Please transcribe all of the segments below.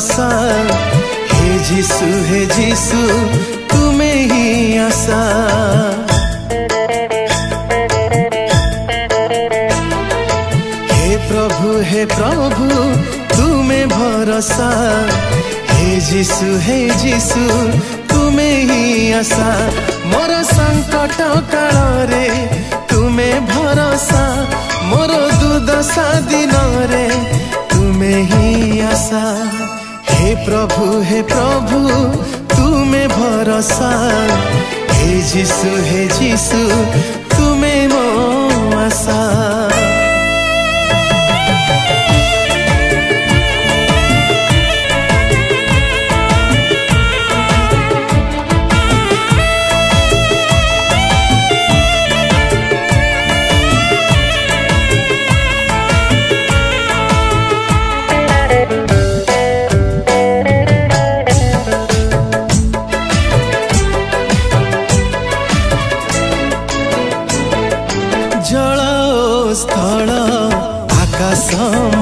आसा हे जीसु हे जीसु, तुम्हें ही आसा हे प्रभु हे प्रभु, तुम्हें भरोसा हे जीसु हे जीसु, तुम्हें ही आसा मोर संकट काल रे, तुम्हें भरोसा प्रभु हे प्रभु तुम्हें भरोसा। हे जीसु हे जीसु तुम्हें मो आशा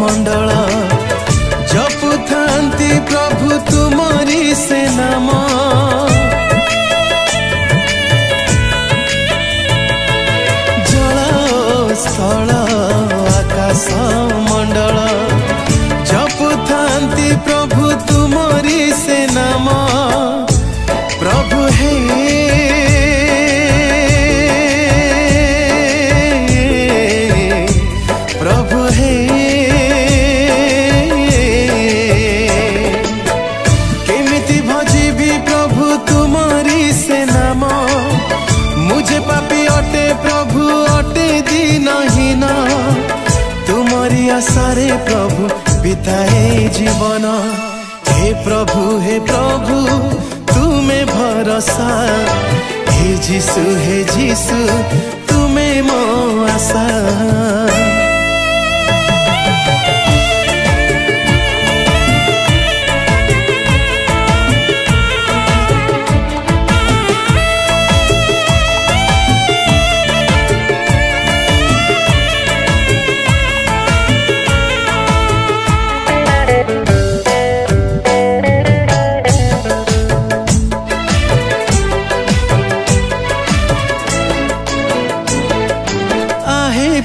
ମଣ୍ଡଳ ଜପୁଥାନ୍ତି ପ୍ରଭୁ ତୁମରି ସେ ନାମ। ଜଳ ସ୍ଥଳ ଆକାଶ। তোমারি আশারে প্রভু বিতায়ে জীবন হে প্রভু হে প্রভু তুমি ভরসা হে যিশু হে যিশু তুমি মো আশা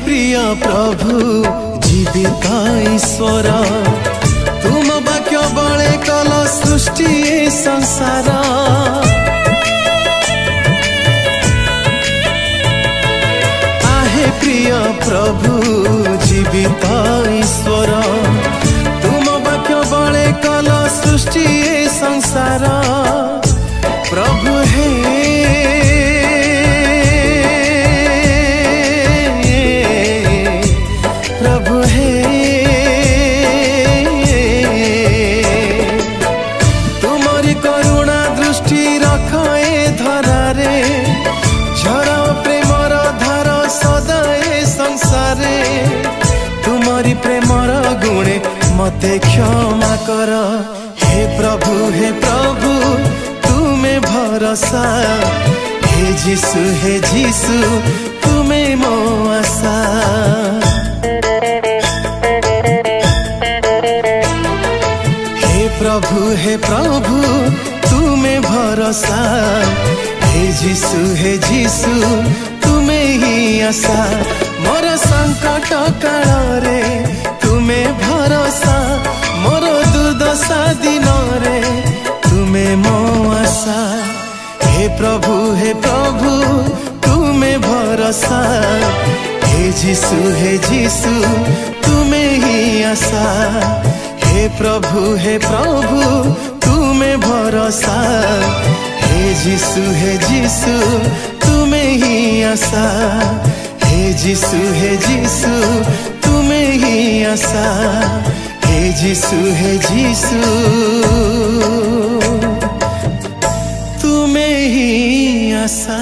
प्रिय प्रभु जीवित ईश्वर तुम वाक्य बड़े कल सृष्टि संसार। आहे प्रिय प्रभु जीवित মতে ক্ষমা কর হে প্রভু হে প্রভু তুমি ভরসা হে যিশু হে যিশু তুমি মো আশা হে প্রভু হে প্রভু তুমি ভরসা হে যিশু হে যিশু তুমি হি আশা মোর সংকট কালরে ତୁମେ ଭରସା ମୋର ଦୁର୍ଦଶା ଦିନରେ ତୁମେ ମୋ ଆଶା ହେ ପ୍ରଭୁ ହେ ପ୍ରଭୁ ତୁମେ ଭରସା ହେ ଯୀଶୁ ହେ ଯୀଶୁ ତୁମେ ହିଁ ଆଶା हे प्रभु हे प्रभु तुम्हें भरोसा हे जीसु हे जीसु तुम्हें ही आशा हे जीसु हे जीसु तुम्हें ही आशा हे जीसु हे जीसु। तुम्हें ही आशा